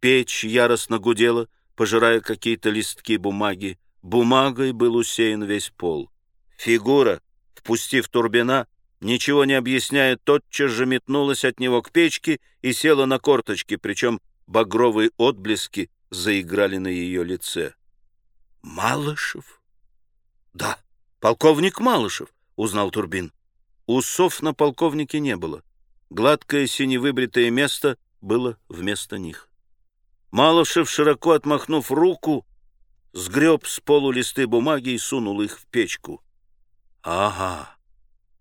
Печь яростно гудела, пожирая какие-то листки бумаги. Бумагой был усеян весь пол. Фигура, впустив Турбина, ничего не объясняя, тотчас же метнулась от него к печке и села на корточки, причем багровые отблески заиграли на ее лице. «Малышев?» «Да, полковник Малышев», — узнал Турбин. Усов на полковнике не было. Гладкое синевыбритое место было вместо них. Малышев, широко отмахнув руку, сгреб с полу листы бумаги и сунул их в печку. — Ага.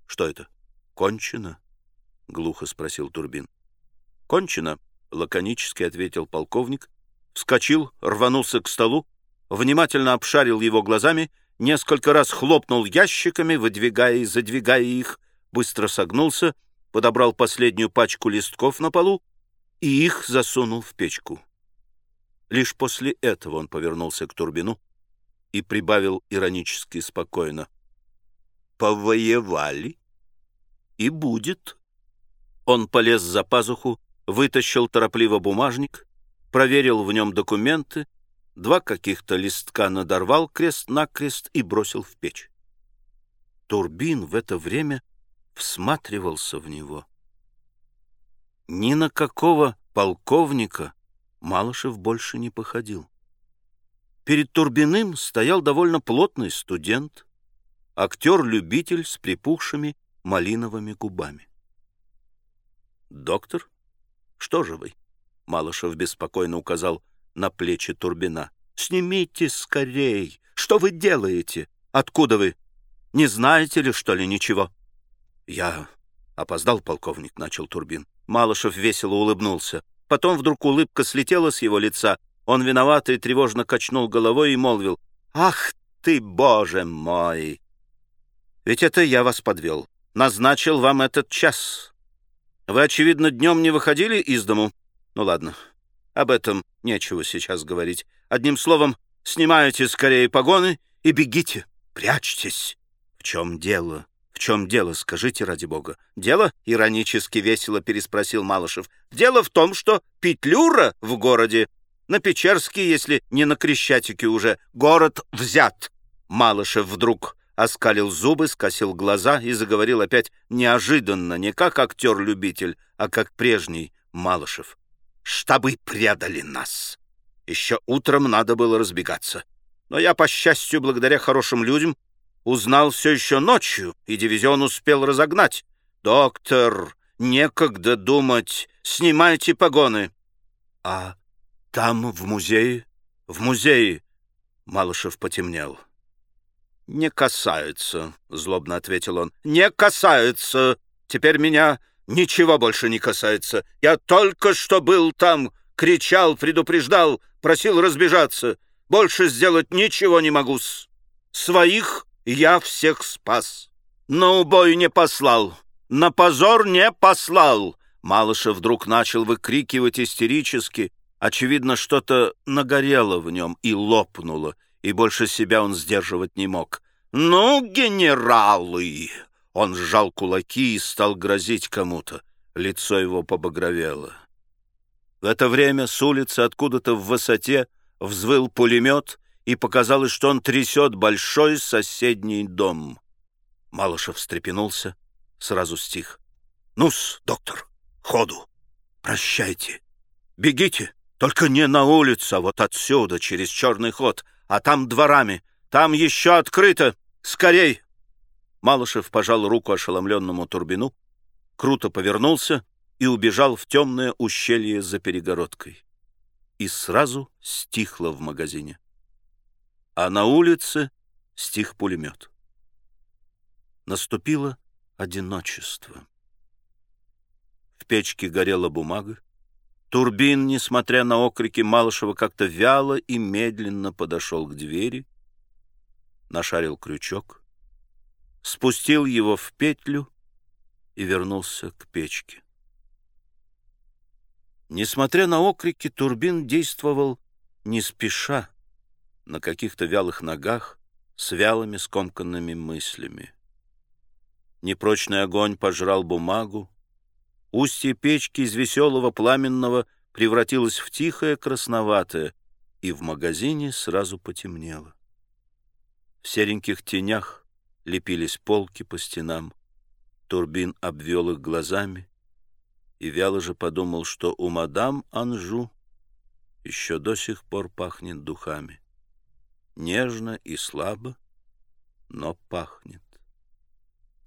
Что это? Кончено? — глухо спросил Турбин. — Кончено, — лаконически ответил полковник, вскочил, рванулся к столу, внимательно обшарил его глазами, несколько раз хлопнул ящиками, выдвигая и задвигая их, быстро согнулся, подобрал последнюю пачку листков на полу и их засунул в печку. Лишь после этого он повернулся к Турбину и прибавил иронически спокойно. «Повоевали? И будет». Он полез за пазуху, вытащил торопливо бумажник, проверил в нем документы, два каких-то листка надорвал крест-накрест и бросил в печь. Турбин в это время всматривался в него. Ни на какого полковника Малышев больше не походил. Перед Турбиным стоял довольно плотный студент, актер-любитель с припухшими малиновыми губами. «Доктор? Что же вы?» Малышев беспокойно указал на плечи Турбина. «Снимите скорей! Что вы делаете? Откуда вы? Не знаете ли, что ли, ничего?» «Я опоздал, полковник», — начал Турбин. Малышев весело улыбнулся. Потом вдруг улыбка слетела с его лица. Он виновато и тревожно качнул головой и молвил. «Ах ты, боже мой! Ведь это я вас подвел. Назначил вам этот час. Вы, очевидно, днем не выходили из дому? Ну ладно, об этом нечего сейчас говорить. Одним словом, снимайте скорее погоны и бегите, прячьтесь. В чем дело? «В чем дело, скажите ради бога?» «Дело?» — иронически весело переспросил Малышев. «Дело в том, что Петлюра в городе, на Печерске, если не на Крещатике уже, город взят». Малышев вдруг оскалил зубы, скосил глаза и заговорил опять неожиданно, не как актер-любитель, а как прежний Малышев. «Штабы предали нас. Еще утром надо было разбегаться. Но я, по счастью, благодаря хорошим людям, Узнал все еще ночью, и дивизион успел разогнать. «Доктор, некогда думать, снимайте погоны». «А там, в музее?» «В музее», — Малышев потемнел. «Не касается», — злобно ответил он. «Не касается. Теперь меня ничего больше не касается. Я только что был там, кричал, предупреждал, просил разбежаться. Больше сделать ничего не могу. -с. Своих я всех спас. На убой не послал, на позор не послал. Малышев вдруг начал выкрикивать истерически. Очевидно, что-то нагорело в нем и лопнуло, и больше себя он сдерживать не мог. «Ну, генералы!» Он сжал кулаки и стал грозить кому-то. Лицо его побагровело. В это время с улицы откуда-то в высоте взвыл пулемет, и показалось, что он трясет большой соседний дом. Малышев встрепенулся, сразу стих. «Ну-с, доктор, ходу! Прощайте! Бегите! Только не на улицу, а вот отсюда, через черный ход, а там дворами, там еще открыто! Скорей!» Малышев пожал руку ошеломленному Турбину, круто повернулся и убежал в темное ущелье за перегородкой. И сразу стихло в магазине а на улице стих пулемет. Наступило одиночество. В печке горела бумага. Турбин, несмотря на окрики Малышева, как-то вяло и медленно подошел к двери, нашарил крючок, спустил его в петлю и вернулся к печке. Несмотря на окрики, Турбин действовал не спеша, на каких-то вялых ногах, с вялыми скомканными мыслями. Непрочный огонь пожрал бумагу, устье печки из веселого пламенного превратилось в тихое красноватое, и в магазине сразу потемнело. В сереньких тенях лепились полки по стенам. Турбин обвел их глазами и вяло же подумал, что у мадам Анжу еще до сих пор пахнет духами. Нежно и слабо, но пахнет.